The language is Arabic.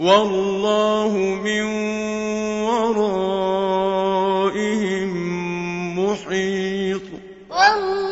والله من ورائهم محيط. والله